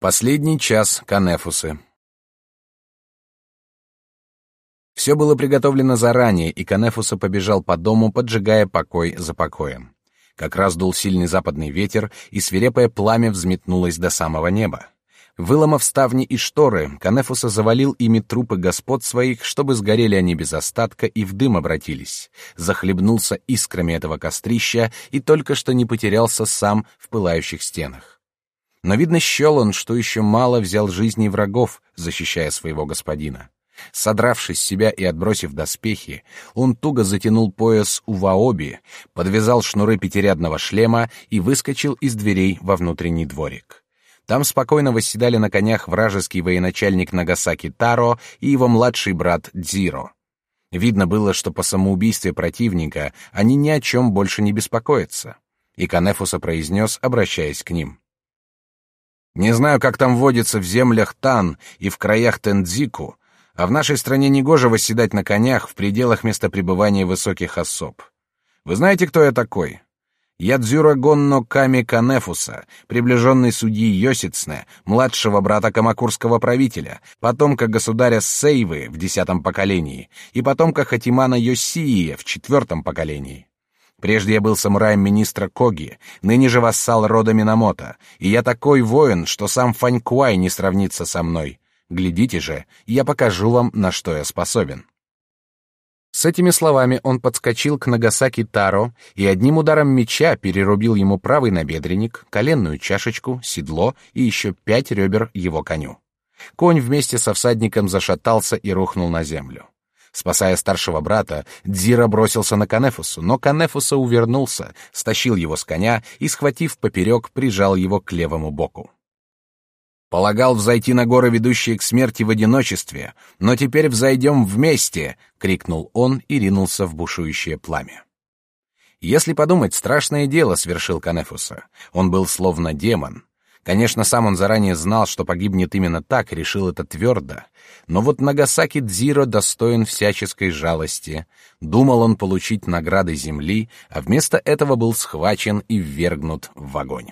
Последний час Канефусы. Все было приготовлено заранее, и Канефуса побежал по дому, поджигая покой за покоем. Как раз дул сильный западный ветер, и свирепое пламя взметнулось до самого неба. Выломав ставни и шторы, Канефуса завалил ими трупы господ своих, чтобы сгорели они без остатка и в дым обратились. Захлебнулся искрами этого кострища и только что не потерялся сам в пылающих стенах. Но, видно, счел он, что еще мало взял жизни врагов, защищая своего господина. Содравшись с себя и отбросив доспехи, он туго затянул пояс у Ваоби, подвязал шнуры пятирядного шлема и выскочил из дверей во внутренний дворик. Там спокойно восседали на конях вражеский военачальник Нагасаки Таро и его младший брат Дзиро. Видно было, что по самоубийстве противника они ни о чем больше не беспокоятся. И Канефуса произнес, обращаясь к ним. Не знаю, как там водится в землях Тан и в краях Тендзику, а в нашей стране негоже восседать на конях в пределах места пребывания высоких особ. Вы знаете, кто я такой? Я Дзюра Гонно Ками Канефуса, приближенный судьи Йосицне, младшего брата камакурского правителя, потомка государя Сейвы в десятом поколении и потомка Хатимана Йосии в четвертом поколении. Прежде я был самураем министра Коги, ныне же вассал рода Минамото, и я такой воин, что сам Фанькуай не сравнится со мной. Глядите же, я покажу вам, на что я способен». С этими словами он подскочил к Нагасаки Таро и одним ударом меча перерубил ему правый набедренник, коленную чашечку, седло и еще пять ребер его коню. Конь вместе со всадником зашатался и рухнул на землю. Спасая старшего брата, Дзира бросился на Канефусу, но Канефуса увернулся, стащил его с коня и, схватив поперек, прижал его к левому боку. «Полагал взойти на горы, ведущие к смерти в одиночестве, но теперь взойдем вместе!» — крикнул он и ринулся в бушующее пламя. Если подумать, страшное дело свершил Канефуса. Он был словно демон. Конечно, сам он заранее знал, что погибнет именно так, решил это твердо. Но вот Нагасаки Дзиро достоин всяческой жалости. Думал он получить награды земли, а вместо этого был схвачен и ввергнут в огонь.